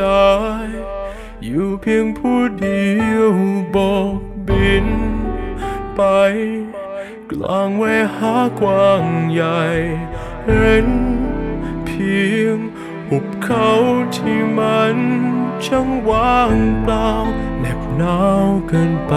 ได้ อยู่เพียงผู้เดียวบอกบินไป กลางเวหากว้างใหญ่เห็นเพียงหุบเขาที่มันช่างว่างเปล่าเหน็บหนาวเกินไป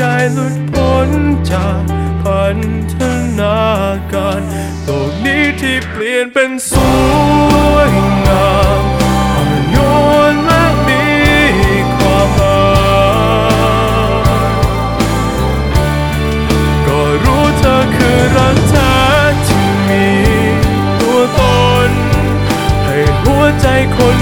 ได้หลุดพ้นจากพันธนาการโลกนี้ที่เปลี่ยนเป็นสวยงามอ่อนโยนและมีความหมาก็รู้เธอคือรักแท้ที่มีตัวตน ให้หัวใจคน